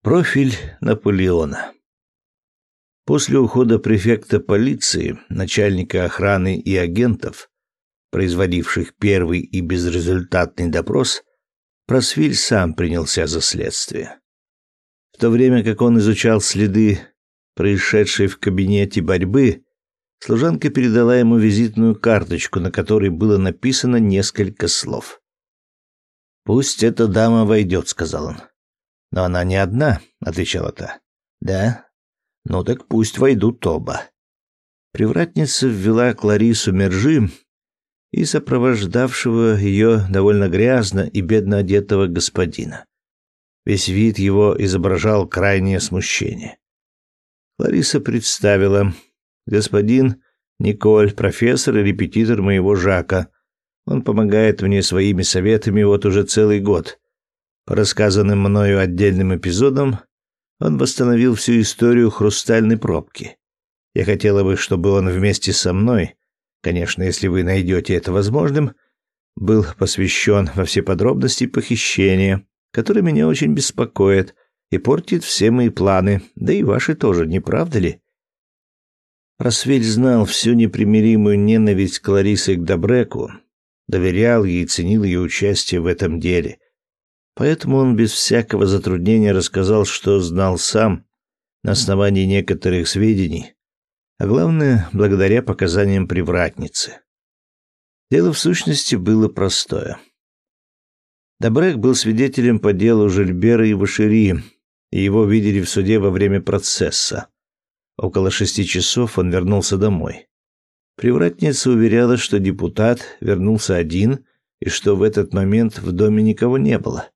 Профиль Наполеона. После ухода префекта полиции, начальника охраны и агентов, производивших первый и безрезультатный допрос, Просвиль сам принялся за следствие. В то время как он изучал следы происшедшей в кабинете борьбы, служанка передала ему визитную карточку, на которой было написано несколько слов. «Пусть эта дама войдет», — сказал он. Но она не одна, отвечала та. Да? Ну так пусть войдут оба. Привратница ввела Кларису Мержи и сопровождавшего ее довольно грязно и бедно одетого господина. Весь вид его изображал крайнее смущение. Клариса представила: господин Николь, профессор и репетитор моего Жака. Он помогает мне своими советами вот уже целый год. Рассказанным мною отдельным эпизодам, он восстановил всю историю хрустальной пробки. Я хотела бы, чтобы он вместе со мной, конечно, если вы найдете это возможным, был посвящен во все подробности похищения, которые меня очень беспокоят и портит все мои планы, да и ваши тоже, не правда ли? Просвель знал всю непримиримую ненависть Кларисы к Добреку, доверял ей и ценил ее участие в этом деле — Поэтому он без всякого затруднения рассказал, что знал сам на основании некоторых сведений, а главное, благодаря показаниям привратницы. Дело в сущности было простое. Добрек был свидетелем по делу Жильбера и Вашири, и его видели в суде во время процесса. Около шести часов он вернулся домой. Привратница уверяла, что депутат вернулся один и что в этот момент в доме никого не было.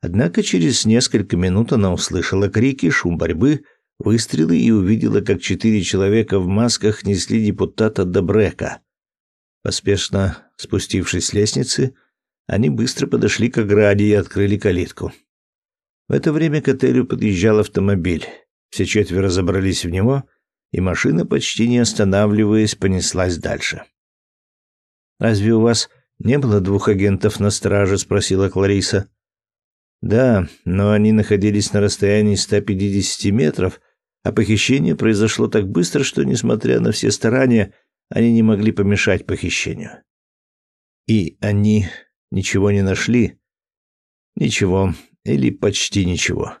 Однако через несколько минут она услышала крики, шум борьбы, выстрелы и увидела, как четыре человека в масках несли депутата Добрека. Поспешно спустившись с лестницы, они быстро подошли к ограде и открыли калитку. В это время к отелю подъезжал автомобиль. Все четверо забрались в него, и машина, почти не останавливаясь, понеслась дальше. «Разве у вас не было двух агентов на страже?» — спросила Клариса. Да, но они находились на расстоянии 150 метров, а похищение произошло так быстро, что, несмотря на все старания, они не могли помешать похищению. И они ничего не нашли? Ничего, или почти ничего.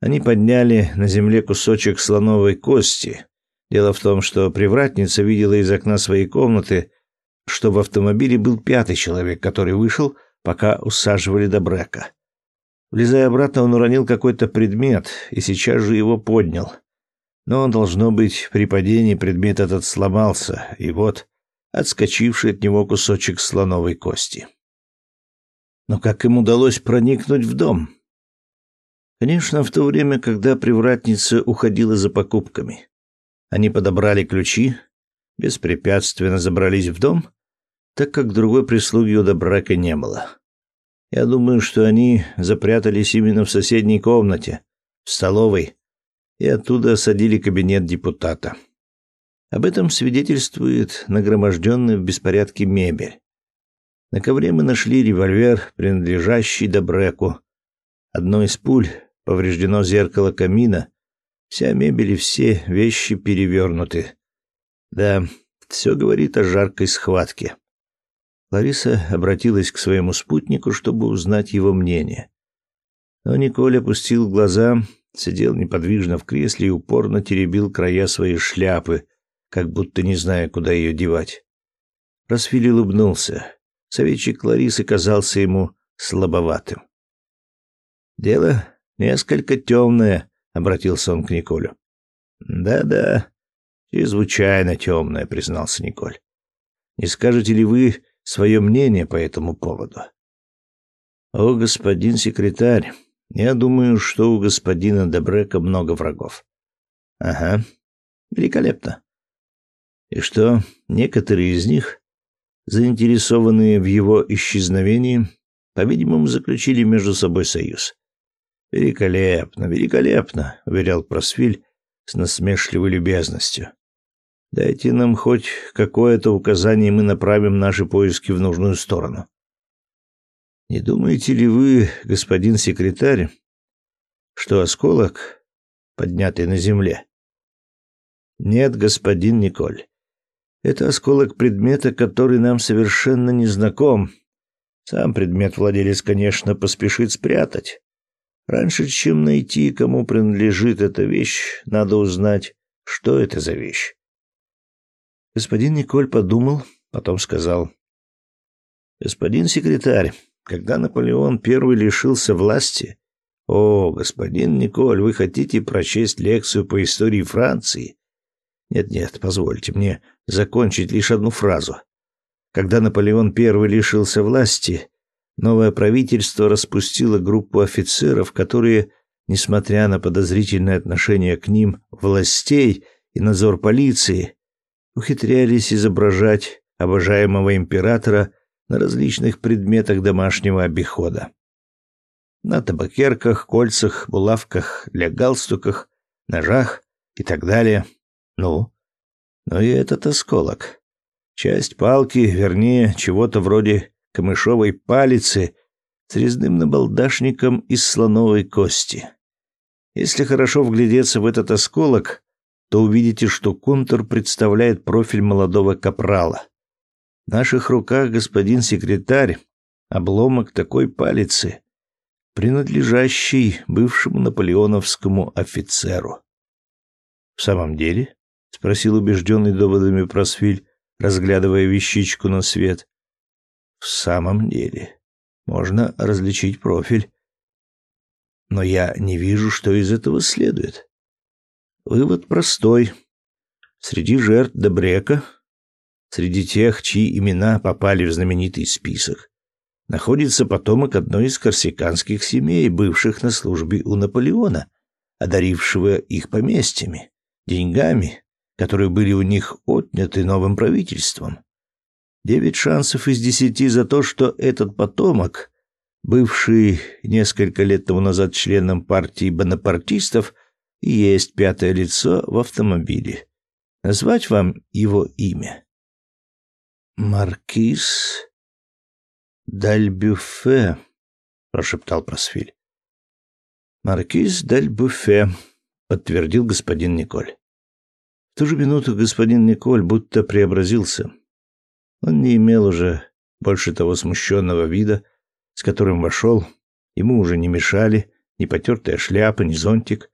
Они подняли на земле кусочек слоновой кости. Дело в том, что привратница видела из окна своей комнаты, что в автомобиле был пятый человек, который вышел, пока усаживали Добрека. Влезая обратно, он уронил какой-то предмет и сейчас же его поднял. Но, должно быть, при падении предмет этот сломался, и вот отскочивший от него кусочек слоновой кости. Но как им удалось проникнуть в дом? Конечно, в то время, когда привратница уходила за покупками. Они подобрали ключи, беспрепятственно забрались в дом, так как другой прислуги у Добрака не было. Я думаю, что они запрятались именно в соседней комнате, в столовой, и оттуда осадили кабинет депутата. Об этом свидетельствует нагроможденная в беспорядке мебель. На ковре мы нашли револьвер, принадлежащий Добреку. Одной из пуль повреждено зеркало камина. Вся мебель и все вещи перевернуты. Да, все говорит о жаркой схватке. Лариса обратилась к своему спутнику, чтобы узнать его мнение. Но Николь опустил глаза, сидел неподвижно в кресле и упорно теребил края своей шляпы, как будто не зная, куда ее девать. Расфиль улыбнулся. Советчик Ларисы казался ему слабоватым. «Дело несколько темное», — обратился он к Николю. «Да-да, чрезвычайно темное», — признался Николь. «Не скажете ли вы, свое мнение по этому поводу. О, господин секретарь, я думаю, что у господина Добрека много врагов. Ага. Великолепно. И что некоторые из них, заинтересованные в его исчезновении, по-видимому, заключили между собой союз. Великолепно, великолепно, уверял Просвиль с насмешливой любезностью. Дайте нам хоть какое-то указание, и мы направим наши поиски в нужную сторону. Не думаете ли вы, господин секретарь, что осколок, поднятый на земле? Нет, господин Николь. Это осколок предмета, который нам совершенно не знаком. Сам предмет владелец, конечно, поспешит спрятать. Раньше, чем найти, кому принадлежит эта вещь, надо узнать, что это за вещь. Господин Николь подумал, потом сказал: "Господин секретарь, когда Наполеон I лишился власти, о, господин Николь, вы хотите прочесть лекцию по истории Франции? Нет-нет, позвольте мне закончить лишь одну фразу. Когда Наполеон I лишился власти, новое правительство распустило группу офицеров, которые, несмотря на подозрительное отношение к ним властей и надзор полиции, ухитрялись изображать обожаемого императора на различных предметах домашнего обихода. На табакерках, кольцах, булавках, для галстуках, ножах и так далее. Ну, но и этот осколок. Часть палки, вернее, чего-то вроде камышовой палицы с резным набалдашником из слоновой кости. Если хорошо вглядеться в этот осколок, то увидите, что контур представляет профиль молодого капрала. В наших руках, господин секретарь, обломок такой палицы, принадлежащий бывшему наполеоновскому офицеру. В самом деле, спросил убежденный доводами Просвиль, разглядывая вещичку на свет. В самом деле, можно различить профиль. Но я не вижу, что из этого следует. Вывод простой. Среди жертв Добрека, среди тех, чьи имена попали в знаменитый список, находится потомок одной из корсиканских семей, бывших на службе у Наполеона, одарившего их поместьями, деньгами которые были у них отняты новым правительством. Девять шансов из десяти за то, что этот потомок, бывший несколько лет тому назад членом партии бонапартистов, и есть пятое лицо в автомобиле. Назвать вам его имя? Маркиз Дальбюфе, прошептал Просфиль. Маркиз Дальбюфе, подтвердил господин Николь. В ту же минуту господин Николь будто преобразился. Он не имел уже больше того смущенного вида, с которым вошел. Ему уже не мешали ни потертая шляпа, ни зонтик.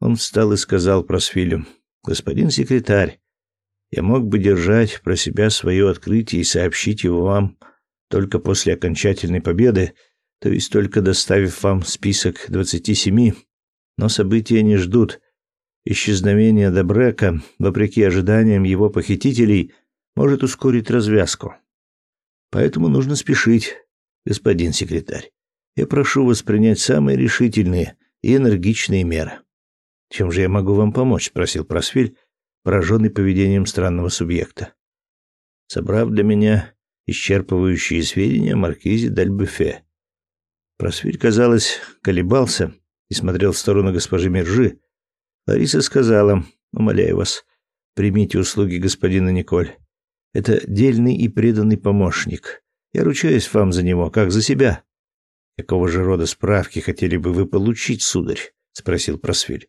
Он встал и сказал Просфилю, «Господин секретарь, я мог бы держать про себя свое открытие и сообщить его вам только после окончательной победы, то есть только доставив вам список двадцати семи, но события не ждут, Исчезновение Добрека, вопреки ожиданиям его похитителей, может ускорить развязку. Поэтому нужно спешить, господин секретарь. Я прошу вас принять самые решительные и энергичные меры. Чем же я могу вам помочь? спросил Просвиль, пораженный поведением странного субъекта. Собрав для меня исчерпывающие сведения о маркизе Дальбюфе. Просвиль, казалось, колебался и смотрел в сторону госпожи Мержи, Лариса сказала, умоляю вас, примите услуги господина Николь. Это дельный и преданный помощник. Я ручаюсь вам за него, как за себя. Какого же рода справки хотели бы вы получить, сударь? спросил Просвиль.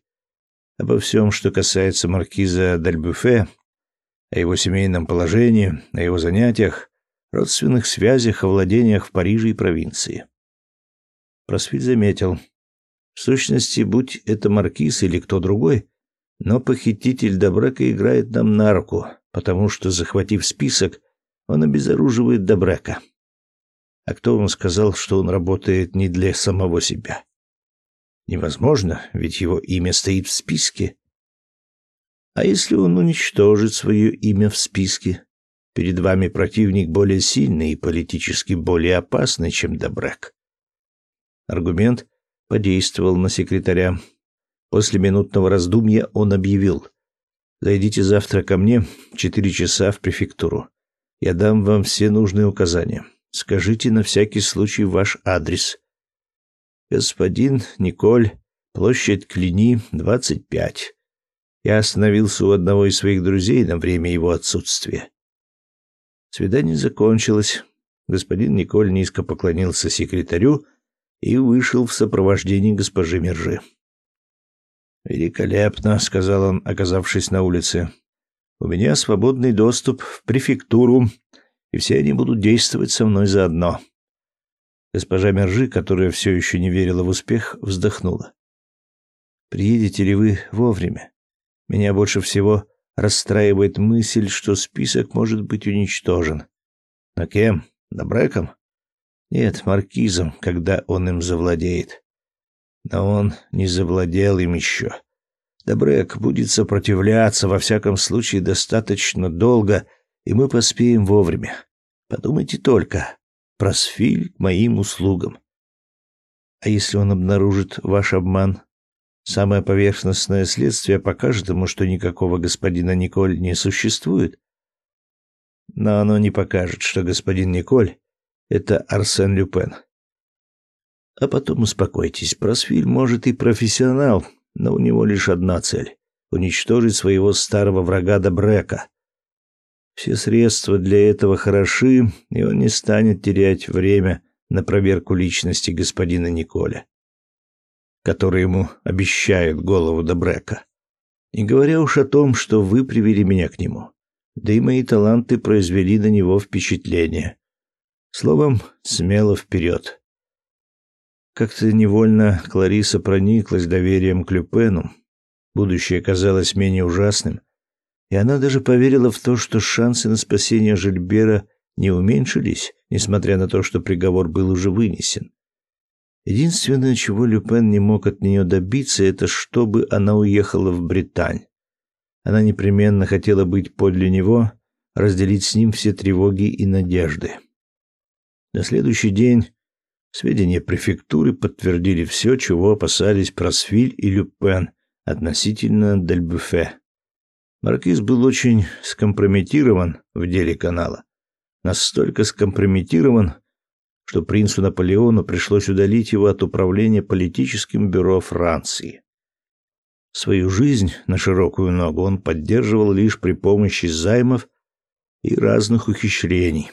Обо всем, что касается маркиза Дальбюфе, о его семейном положении, о его занятиях, родственных связях, о владениях в Париже и провинции. Просвиль заметил, в сущности, будь это маркиз или кто другой, но похититель Добрека играет нам на руку, потому что, захватив список, он обезоруживает Добрека. А кто вам сказал, что он работает не для самого себя? Невозможно, ведь его имя стоит в списке. А если он уничтожит свое имя в списке? Перед вами противник более сильный и политически более опасный, чем Добрек. Аргумент подействовал на секретаря. После минутного раздумья он объявил: "Зайдите завтра ко мне в четыре часа в префектуру. Я дам вам все нужные указания. Скажите на всякий случай ваш адрес. Господин Николь, площадь Клини, 25. Я остановился у одного из своих друзей на время его отсутствия. Свидание закончилось. Господин Николь низко поклонился секретарю и вышел в сопровождении госпожи Мержи. Великолепно, сказал он, оказавшись на улице. У меня свободный доступ в префектуру, и все они будут действовать со мной заодно. Госпожа Мержи, которая все еще не верила в успех, вздохнула. Приедете ли вы вовремя? Меня больше всего расстраивает мысль, что список может быть уничтожен. Но кем? Добреком? Нет, маркизом, когда он им завладеет. Но он не завладел им еще. Добрек будет сопротивляться, во всяком случае, достаточно долго, и мы поспеем вовремя. Подумайте только. Просфиль к моим услугам. А если он обнаружит ваш обман? Самое поверхностное следствие покажет ему, что никакого господина Николь не существует. Но оно не покажет, что господин Николь — это Арсен Люпен. А потом успокойтесь, Просфиль может и профессионал, но у него лишь одна цель — уничтожить своего старого врага Добрека. Все средства для этого хороши, и он не станет терять время на проверку личности господина Николя, который ему обещает голову Добрека. Не говоря уж о том, что вы привели меня к нему. Да и мои таланты произвели на него впечатление. Словом, смело вперед. Как-то невольно Клариса прониклась доверием к Люпену. Будущее казалось менее ужасным, и она даже поверила в то, что шансы на спасение Жильбера не уменьшились, несмотря на то, что приговор был уже вынесен. Единственное, чего Люпен не мог от нее добиться, это чтобы она уехала в Британь. Она непременно хотела быть подле него, разделить с ним все тревоги и надежды. На следующий день Сведения префектуры подтвердили все, чего опасались Просвиль и Люпен относительно Дельбюфе. Маркиз был очень скомпрометирован в деле канала. Настолько скомпрометирован, что принцу Наполеону пришлось удалить его от управления политическим бюро Франции. Свою жизнь на широкую ногу он поддерживал лишь при помощи займов и разных ухищрений.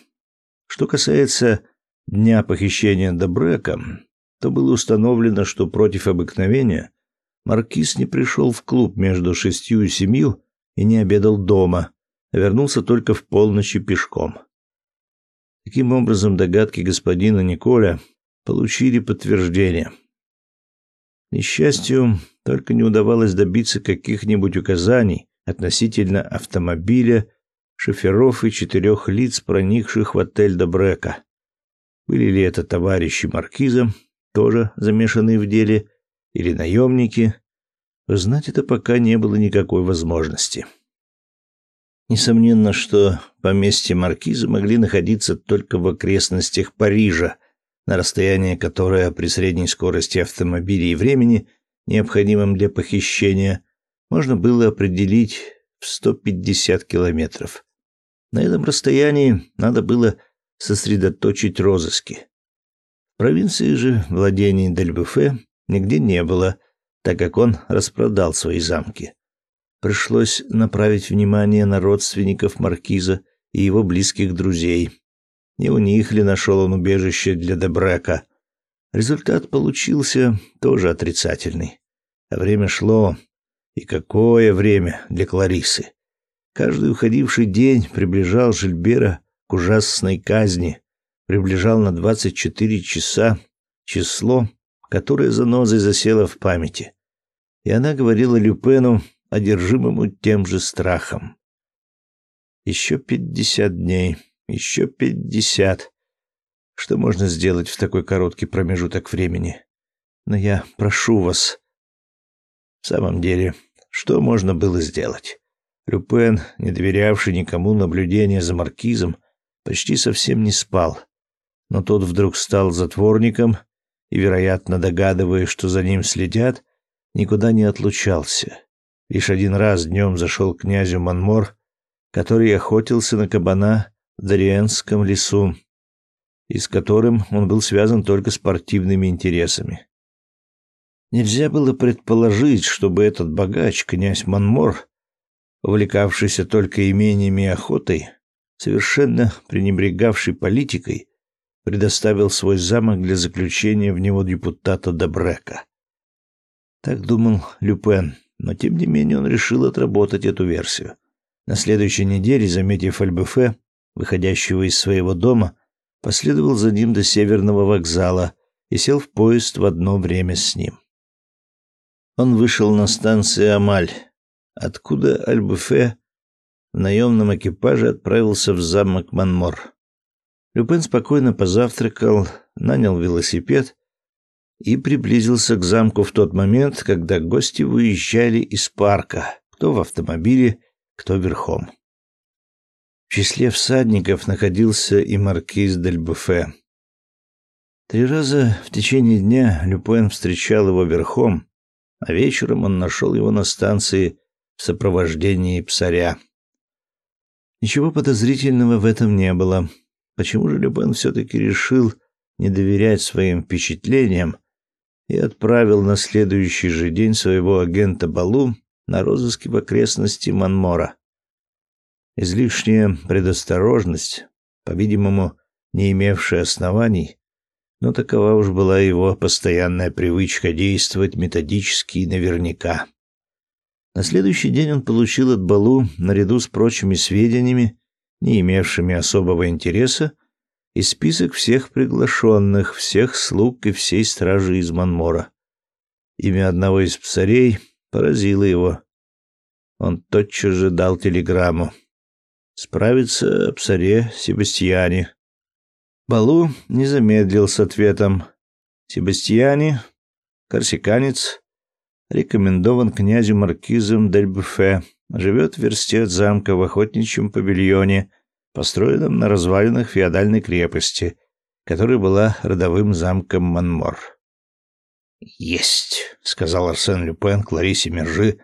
Что касается дня похищения Добрека, то было установлено, что против обыкновения маркиз не пришел в клуб между шестью и семью и не обедал дома, а вернулся только в полночь пешком. Таким образом, догадки господина Николя получили подтверждение. К несчастью, только не удавалось добиться каких-нибудь указаний относительно автомобиля, шоферов и четырех лиц, проникших в отель Добрека. Были ли это товарищи маркиза, тоже замешанные в деле, или наемники? Знать это пока не было никакой возможности. Несомненно, что поместья маркиза могли находиться только в окрестностях Парижа, на расстояние которое при средней скорости автомобиля и времени, необходимом для похищения, можно было определить в 150 километров. На этом расстоянии надо было сосредоточить розыски. В провинции же владений Дельбюфе нигде не было, так как он распродал свои замки. Пришлось направить внимание на родственников маркиза и его близких друзей. Не у них ли нашел он убежище для Дебрека? Результат получился тоже отрицательный. А время шло, и какое время для Кларисы. Каждый уходивший день приближал Жильбера к ужасной казни, приближал на 24 часа число, которое занозой засело в памяти. И она говорила Люпену, одержимому тем же страхом. Еще пятьдесят дней, еще пятьдесят. Что можно сделать в такой короткий промежуток времени? Но я прошу вас. В самом деле, что можно было сделать? Люпен, не доверявший никому наблюдения за маркизом, почти совсем не спал. Но тот вдруг стал затворником и, вероятно, догадываясь, что за ним следят, никуда не отлучался. Лишь один раз днем зашел к князю Манмор, который охотился на кабана в Дариенском лесу, и с которым он был связан только спортивными интересами. Нельзя было предположить, чтобы этот богач, князь Манмор, увлекавшийся только имениями и охотой, совершенно пренебрегавший политикой, предоставил свой замок для заключения в него депутата Добрека. Так думал Люпен, но тем не менее он решил отработать эту версию. На следующей неделе, заметив Альбефе, выходящего из своего дома, последовал за ним до северного вокзала и сел в поезд в одно время с ним. Он вышел на станции Амаль, откуда Альбефе в наемном экипаже отправился в замок Манмор. Люпен спокойно позавтракал, нанял велосипед и приблизился к замку в тот момент, когда гости выезжали из парка, кто в автомобиле, кто верхом. В числе всадников находился и маркиз дель Буфе. Три раза в течение дня Люпен встречал его верхом, а вечером он нашел его на станции в сопровождении псаря. Ничего подозрительного в этом не было. Почему же Люпен все-таки решил не доверять своим впечатлениям и отправил на следующий же день своего агента Балу на розыски в окрестности Манмора? Излишняя предосторожность, по-видимому, не имевшая оснований, но такова уж была его постоянная привычка действовать методически и наверняка. На следующий день он получил от Балу, наряду с прочими сведениями, не имевшими особого интереса, и список всех приглашенных, всех слуг и всей стражи из Манмора. Имя одного из псарей поразило его. Он тотчас же дал телеграмму. Справиться о псаре Себастьяне. Балу не замедлил с ответом. Себастьяне, корсиканец, рекомендован князю маркизом дель Буфе, живет в версте от замка в охотничьем павильоне, построенном на развалинах феодальной крепости, которая была родовым замком Манмор. «Есть», — сказал Арсен Люпен Кларисе Мержи,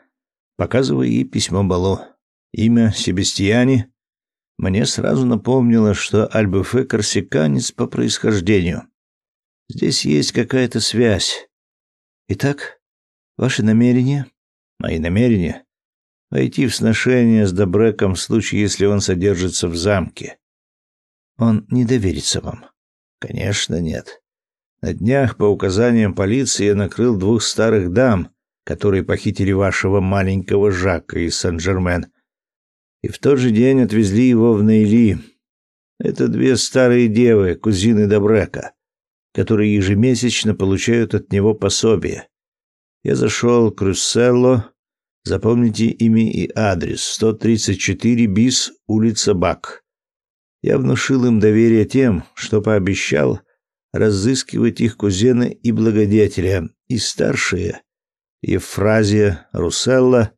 показывая ей письмо Бало. Имя Себастьяне мне сразу напомнило, что Альбуфе корсиканец по происхождению. Здесь есть какая-то связь. Итак, Ваши намерения? Мои намерения? Войти в сношение с Добреком в случае, если он содержится в замке. Он не доверится вам. Конечно, нет. На днях по указаниям полиции я накрыл двух старых дам, которые похитили вашего маленького Жака из Сен-Жермен. И в тот же день отвезли его в Нейли. Это две старые девы, кузины Добрека, которые ежемесячно получают от него пособие. Я зашел к Русселло. Запомните имя и адрес. 134 бис, улица Бак. Я внушил им доверие тем, что пообещал разыскивать их кузена и благодетеля, и старшие, Ефразия Русселла,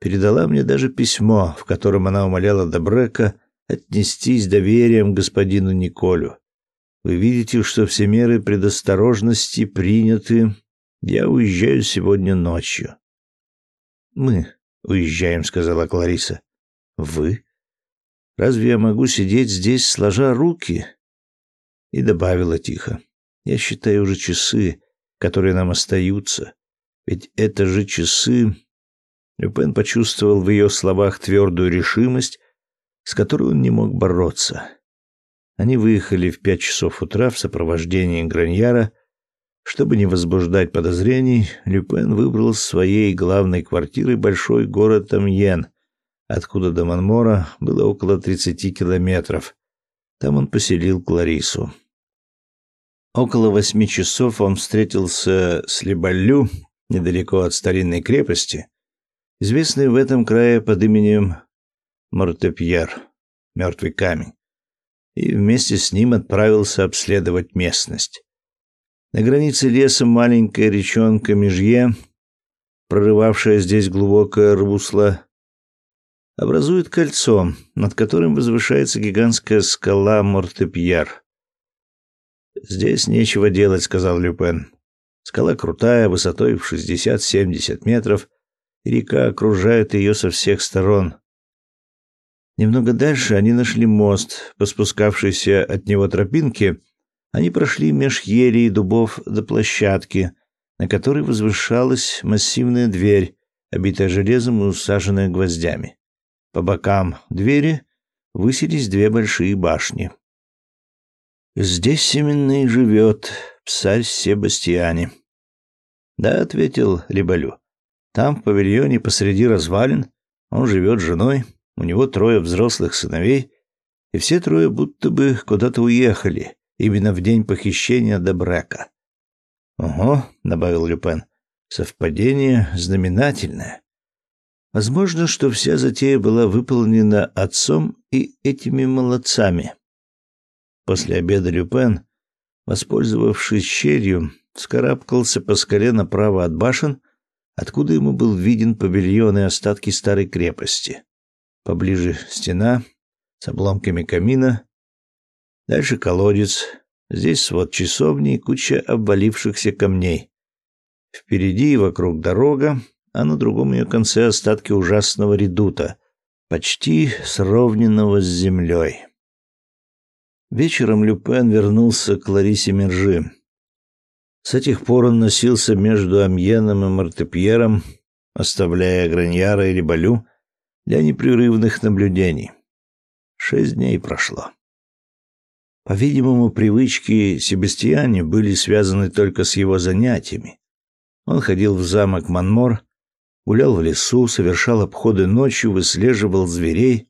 передала мне даже письмо, в котором она умоляла Добрека отнестись доверием к господину Николю. Вы видите, что все меры предосторожности приняты я уезжаю сегодня ночью. Мы уезжаем, сказала Клариса. Вы? Разве я могу сидеть здесь, сложа руки? И добавила тихо: Я считаю уже часы, которые нам остаются. Ведь это же часы. Люпен почувствовал в ее словах твердую решимость, с которой он не мог бороться. Они выехали в пять часов утра в сопровождении Граньяра чтобы не возбуждать подозрений, Люпен выбрал своей главной квартирой большой город Амьен, откуда до Манмора было около 30 километров. Там он поселил Кларису. Около восьми часов он встретился с Лебалю, недалеко от старинной крепости, известной в этом крае под именем Мортепьер, мертвый камень, и вместе с ним отправился обследовать местность. На границе леса маленькая речонка Межье, прорывавшая здесь глубокое русло, образует кольцо, над которым возвышается гигантская скала Мортепьер. «Здесь нечего делать», — сказал Люпен. «Скала крутая, высотой в 60-70 метров, и река окружает ее со всех сторон». Немного дальше они нашли мост, по спускавшейся от него тропинке — они прошли меж елей и дубов до площадки, на которой возвышалась массивная дверь, обитая железом и усаженная гвоздями. По бокам двери высились две большие башни. Здесь именно и живет псарь Себастьяне. Да, ответил Либалю. Там в павильоне посреди развалин он живет с женой, у него трое взрослых сыновей, и все трое будто бы куда-то уехали, именно в день похищения Добрека. Ого, добавил Люпен. Совпадение знаменательное. Возможно, что вся затея была выполнена отцом и этими молодцами. После обеда Люпен, воспользовавшись щелью, скарабкался по скале направо от башен, откуда ему был виден павильон и остатки старой крепости. Поближе стена с обломками камина, дальше колодец, здесь свод часовни и куча обвалившихся камней. Впереди и вокруг дорога, а на другом ее конце остатки ужасного редута, почти сровненного с землей. Вечером Люпен вернулся к Ларисе Мержи. С этих пор он носился между Амьеном и Мартепьером, оставляя Граньяра и Рибалю для непрерывных наблюдений. Шесть дней прошло. По-видимому, привычки Себастьяне были связаны только с его занятиями. Он ходил в замок Манмор, гулял в лесу, совершал обходы ночью, выслеживал зверей.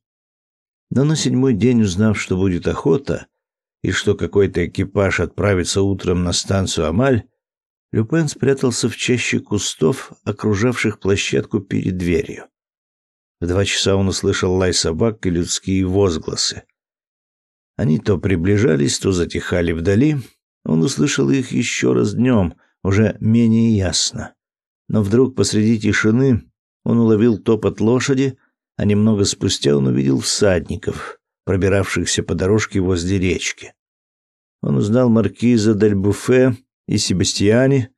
Но на седьмой день, узнав, что будет охота, и что какой-то экипаж отправится утром на станцию Амаль, Люпен спрятался в чаще кустов, окружавших площадку перед дверью. В два часа он услышал лай собак и людские возгласы. Они то приближались, то затихали вдали. Он услышал их еще раз днем, уже менее ясно. Но вдруг посреди тишины он уловил топот лошади, а немного спустя он увидел всадников, пробиравшихся по дорожке возле речки. Он узнал маркиза дель Буфе и Себастьяне.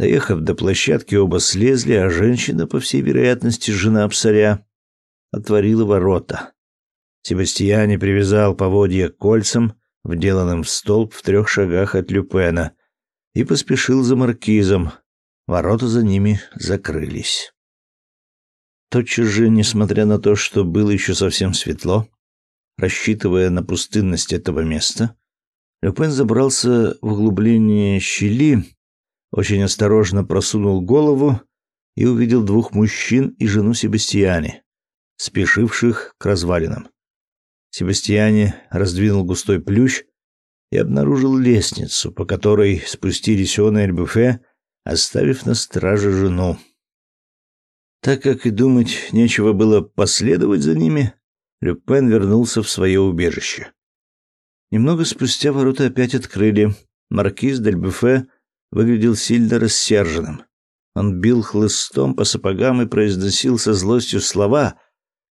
Доехав до площадки, оба слезли, а женщина, по всей вероятности, жена псаря, отворила ворота. Себастьяне привязал поводья к кольцам, вделанным в столб в трех шагах от Люпена, и поспешил за маркизом. Ворота за ними закрылись. Тотчас же, несмотря на то, что было еще совсем светло, рассчитывая на пустынность этого места, Люпен забрался в углубление щели, очень осторожно просунул голову и увидел двух мужчин и жену Себастьяне, спешивших к развалинам. Себастьяне раздвинул густой плющ и обнаружил лестницу, по которой спустились он и Эльбуфе, оставив на страже жену. Так как и думать нечего было последовать за ними, Люпен вернулся в свое убежище. Немного спустя ворота опять открыли. Маркиз дель Буфе выглядел сильно рассерженным. Он бил хлыстом по сапогам и произносил со злостью слова,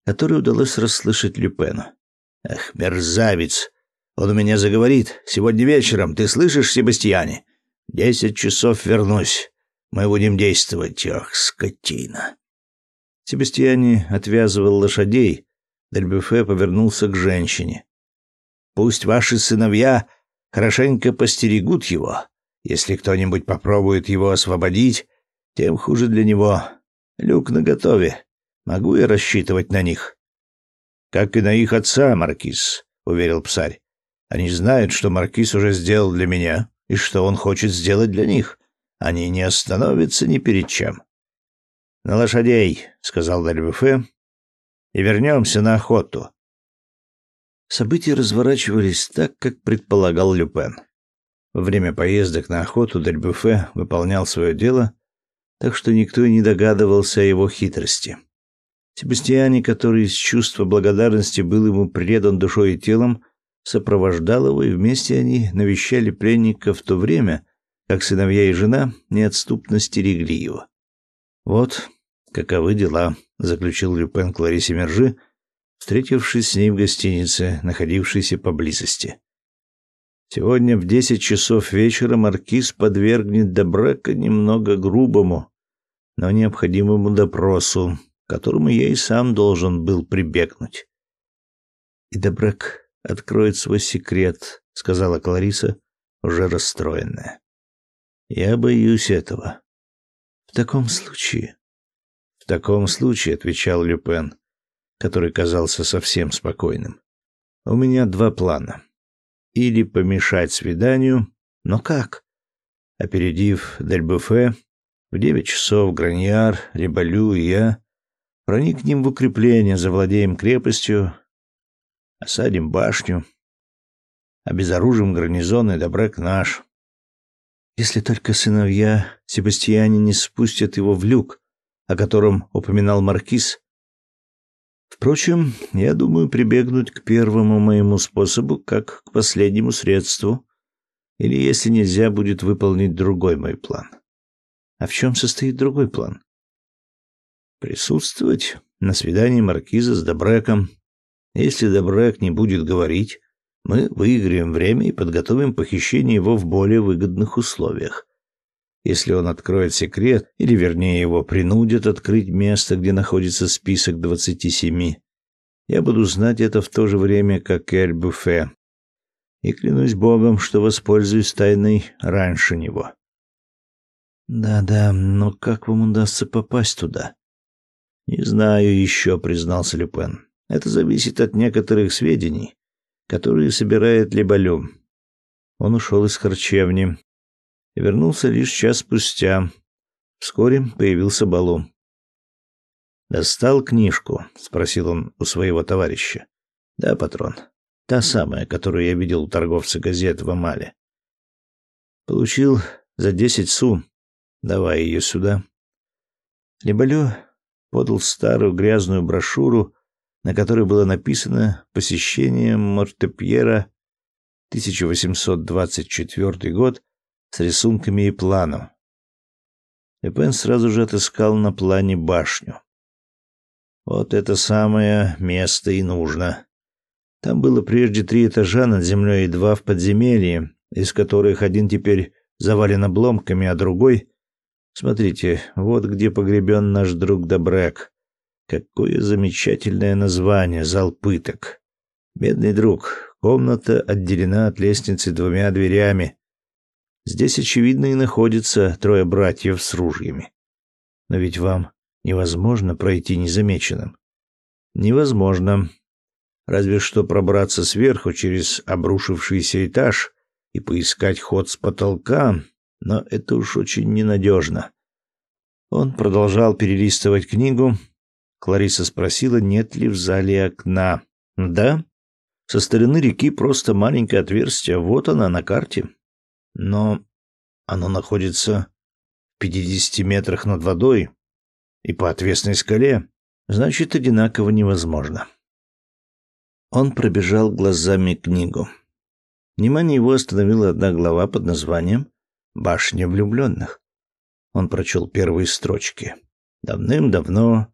которые удалось расслышать Люпену. «Эх, мерзавец! Он у меня заговорит. Сегодня вечером, ты слышишь, Себастьяне? Десять часов вернусь. Мы будем действовать. Ох, скотина!» Себастьяне отвязывал лошадей. Дельбюфе повернулся к женщине. Пусть ваши сыновья хорошенько постерегут его. Если кто-нибудь попробует его освободить, тем хуже для него. Люк наготове. Могу я рассчитывать на них? Как и на их отца, маркиз, уверил псарь. Они знают, что маркиз уже сделал для меня и что он хочет сделать для них. Они не остановятся ни перед чем. На лошадей, сказал Дальбюфе, и вернемся на охоту. События разворачивались так, как предполагал Люпен. Во время поездок на охоту Дельбюфе выполнял свое дело, так что никто и не догадывался о его хитрости. Себастьяне, который из чувства благодарности был ему предан душой и телом, сопровождал его, и вместе они навещали пленника в то время, как сыновья и жена неотступно стерегли его. «Вот каковы дела», — заключил Люпен Кларисе Мержи, встретившись с ней в гостинице, находившейся поблизости. Сегодня в десять часов вечера маркиз подвергнет Добрека немного грубому, но необходимому допросу, которому я и сам должен был прибегнуть. И Добрек откроет свой секрет, сказала Клариса, уже расстроенная. Я боюсь этого. В таком случае, в таком случае, отвечал Люпен, который казался совсем спокойным. У меня два плана. Или помешать свиданию, но как? Опередив Дельбуфе, В девять часов Граньяр, Рибалю и я проникнем в укрепление, завладеем крепостью, осадим башню, обезоружим гарнизон и добрак наш. Если только сыновья Себастьяне не спустят его в люк, о котором упоминал маркиз. Впрочем, я думаю прибегнуть к первому моему способу как к последнему средству, или, если нельзя, будет выполнить другой мой план. А в чем состоит другой план? Присутствовать на свидании маркиза с Добреком. Если Добрек не будет говорить, мы выиграем время и подготовим похищение его в более выгодных условиях. Если он откроет секрет, или вернее его принудят открыть место, где находится список двадцати семи, я буду знать это в то же время, как Эль-Буфе. И клянусь богом, что воспользуюсь тайной раньше него. Да-да, но как вам удастся попасть туда? Не знаю еще, признался Люпен. Это зависит от некоторых сведений, которые собирает Лебалю. Он ушел из харчевни вернулся лишь час спустя. Вскоре появился Балу. «Достал книжку?» — спросил он у своего товарища. «Да, патрон. Та самая, которую я видел у торговца газет в Амале. Получил за десять су. Давай ее сюда». Лебалю подал старую грязную брошюру, на которой было написано «Посещение Мортепьера, 1824 год, с рисунками и планом». Эпен сразу же отыскал на плане башню. Вот это самое место и нужно. Там было прежде три этажа над землей и два в подземелье, из которых один теперь завален обломками, а другой Смотрите, вот где погребен наш друг Добрек. Какое замечательное название, зал пыток. Бедный друг, комната отделена от лестницы двумя дверями. Здесь, очевидно, и находятся трое братьев с ружьями. Но ведь вам невозможно пройти незамеченным. Невозможно. Разве что пробраться сверху через обрушившийся этаж и поискать ход с потолка, но это уж очень ненадежно. Он продолжал перелистывать книгу. Клариса спросила, нет ли в зале окна. «Да. Со стороны реки просто маленькое отверстие. Вот она на карте. Но оно находится в пятидесяти метрах над водой и по отвесной скале. Значит, одинаково невозможно». Он пробежал глазами книгу. Внимание его остановила одна глава под названием Башня влюбленных. Он прочел первые строчки. Давным-давно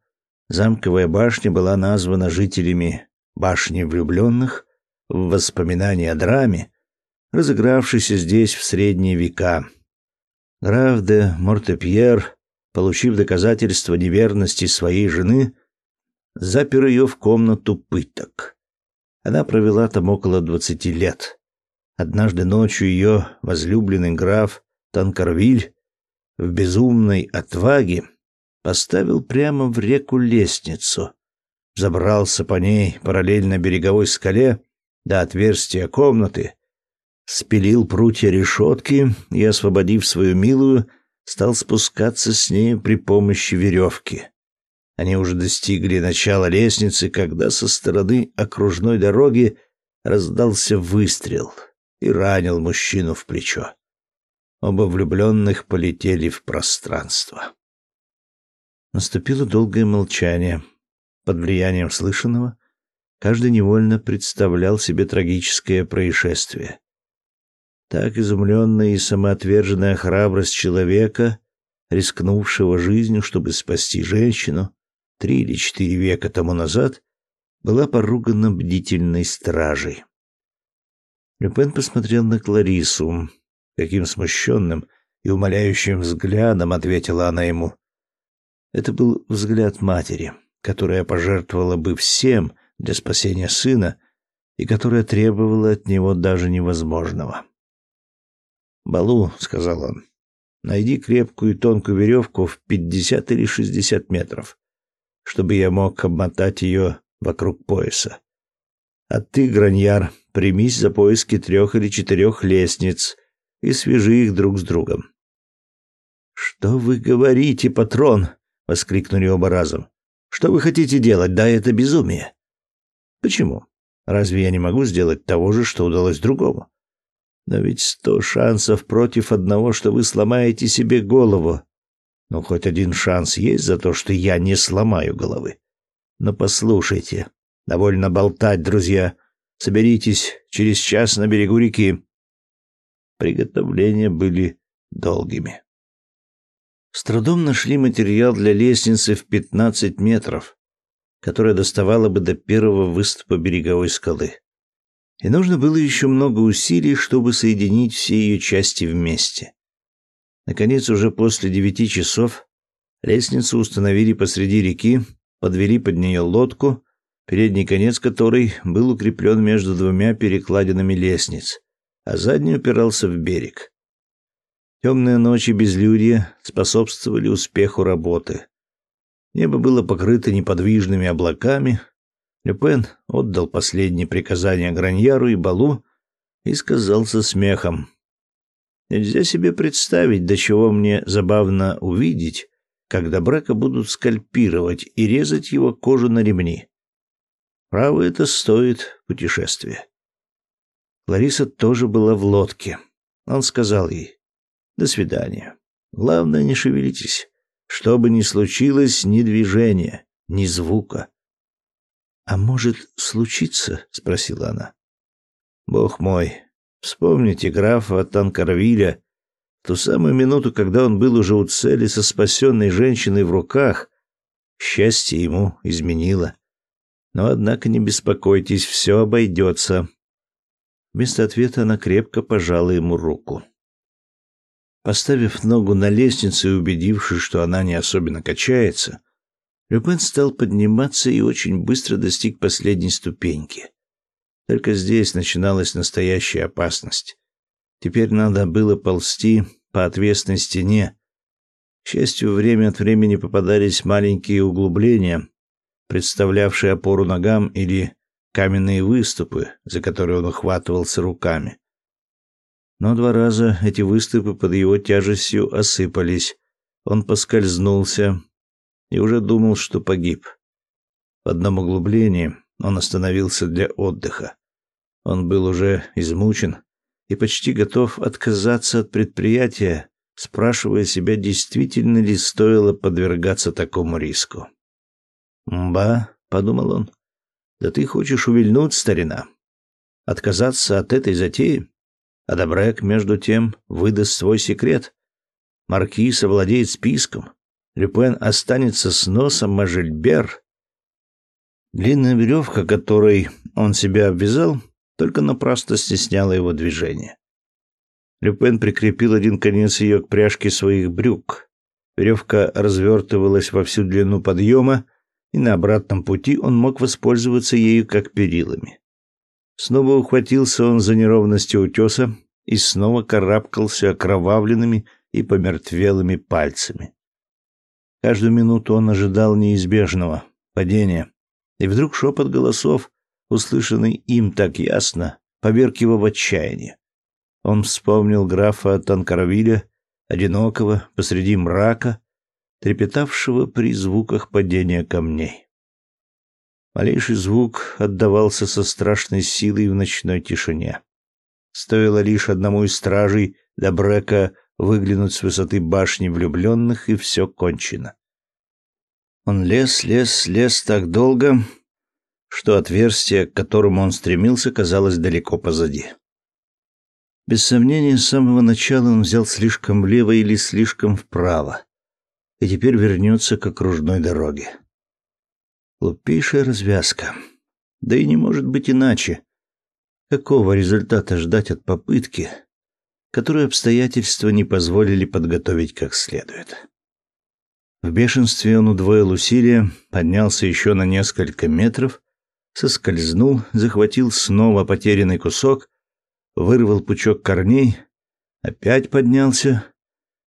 замковая башня была названа жителями башни влюбленных в воспоминании о драме, разыгравшейся здесь в средние века. Граф де Мортепьер, получив доказательство неверности своей жены, запер ее в комнату пыток. Она провела там около двадцати лет. Однажды ночью ее возлюбленный граф Танкарвиль в безумной отваге поставил прямо в реку лестницу, забрался по ней параллельно береговой скале до отверстия комнаты, спилил прутья решетки и, освободив свою милую, стал спускаться с ней при помощи веревки. Они уже достигли начала лестницы, когда со стороны окружной дороги раздался выстрел и ранил мужчину в плечо. Оба влюбленных полетели в пространство. Наступило долгое молчание. Под влиянием слышанного каждый невольно представлял себе трагическое происшествие. Так изумленная и самоотверженная храбрость человека, рискнувшего жизнью, чтобы спасти женщину, три или четыре века тому назад, была поругана бдительной стражей. Люпен посмотрел на Кларису, Каким смущенным и умоляющим взглядом ответила она ему. Это был взгляд матери, которая пожертвовала бы всем для спасения сына и которая требовала от него даже невозможного. «Балу», — сказал он, — «найди крепкую и тонкую веревку в пятьдесят или шестьдесят метров, чтобы я мог обмотать ее вокруг пояса. А ты, Граньяр, примись за поиски трех или четырех лестниц, и свяжи их друг с другом. Что вы говорите, патрон? воскликнули оба разом. Что вы хотите делать? Да это безумие. Почему? Разве я не могу сделать того же, что удалось другому? Но ведь сто шансов против одного, что вы сломаете себе голову. Ну, хоть один шанс есть за то, что я не сломаю головы. Но послушайте, довольно болтать, друзья. Соберитесь через час на берегу реки. Приготовления были долгими. С трудом нашли материал для лестницы в 15 метров, которая доставала бы до первого выступа береговой скалы. И нужно было еще много усилий, чтобы соединить все ее части вместе. Наконец, уже после девяти часов лестницу установили посреди реки, подвели под нее лодку, передний конец которой был укреплен между двумя перекладинами лестниц, а задний упирался в берег. Темные ночи безлюдья способствовали успеху работы. Небо было покрыто неподвижными облаками. Люпен отдал последние приказания Граньяру и Балу и сказал со смехом. «Нельзя себе представить, до чего мне забавно увидеть, когда брака будут скальпировать и резать его кожу на ремни. Право это стоит путешествия». Лариса тоже была в лодке. Он сказал ей, до свидания. Главное, не шевелитесь. Что бы ни случилось, ни движения, ни звука. А может случиться? спросила она. Бог мой, вспомните графа Танкарвиля, ту самую минуту, когда он был уже у цели со спасенной женщиной в руках. Счастье ему изменило. Но однако не беспокойтесь, все обойдется. Вместо ответа она крепко пожала ему руку. Поставив ногу на лестницу и убедившись, что она не особенно качается, Люпен стал подниматься и очень быстро достиг последней ступеньки. Только здесь начиналась настоящая опасность. Теперь надо было ползти по отвесной стене. К счастью, время от времени попадались маленькие углубления, представлявшие опору ногам или каменные выступы, за которые он ухватывался руками. Но два раза эти выступы под его тяжестью осыпались. Он поскользнулся и уже думал, что погиб. В одном углублении он остановился для отдыха. Он был уже измучен и почти готов отказаться от предприятия, спрашивая себя, действительно ли стоило подвергаться такому риску. «Мба», — подумал он, — «да ты хочешь увильнуть, старина? Отказаться от этой затеи?» А Добрек, между тем, выдаст свой секрет. Маркиз овладеет списком. Люпен останется с носом Мажельбер. Длинная веревка, которой он себя обвязал, только напрасно стесняла его движение. Люпен прикрепил один конец ее к пряжке своих брюк. Веревка развертывалась во всю длину подъема, и на обратном пути он мог воспользоваться ею как перилами. Снова ухватился он за неровности утеса и снова карабкался окровавленными и помертвелыми пальцами. Каждую минуту он ожидал неизбежного падения, и вдруг шепот голосов, услышанный им так ясно, поверг его в отчаяние. Он вспомнил графа Танкаравиля, одинокого посреди мрака, трепетавшего при звуках падения камней. Малейший звук отдавался со страшной силой в ночной тишине. Стоило лишь одному из стражей Добрека выглянуть с высоты башни влюбленных, и все кончено. Он лез, лез, лез так долго, что отверстие, к которому он стремился, казалось далеко позади. Без сомнения, с самого начала он взял слишком влево или слишком вправо, и теперь вернется к окружной дороге. Глупейшая развязка. Да и не может быть иначе. Какого результата ждать от попытки, которую обстоятельства не позволили подготовить как следует? В бешенстве он удвоил усилия, поднялся еще на несколько метров, соскользнул, захватил снова потерянный кусок, вырвал пучок корней, опять поднялся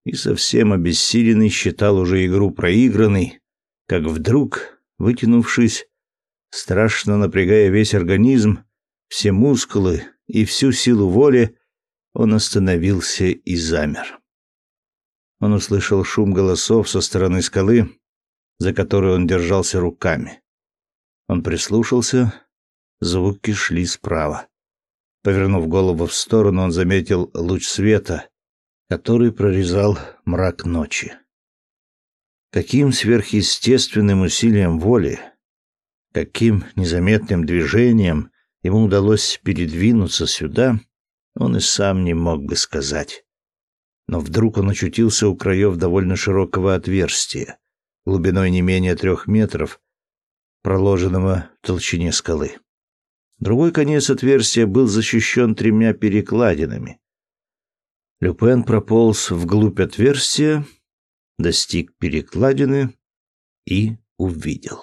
и совсем обессиленный считал уже игру проигранной, как вдруг Вытянувшись, страшно напрягая весь организм, все мускулы и всю силу воли, он остановился и замер. Он услышал шум голосов со стороны скалы, за которой он держался руками. Он прислушался, звуки шли справа. Повернув голову в сторону, он заметил луч света, который прорезал мрак ночи. Каким сверхъестественным усилием воли, каким незаметным движением ему удалось передвинуться сюда, он и сам не мог бы сказать. Но вдруг он очутился у краев довольно широкого отверстия, глубиной не менее трех метров, проложенного в толщине скалы. Другой конец отверстия был защищен тремя перекладинами. Люпен прополз вглубь отверстия, достиг перекладины и увидел.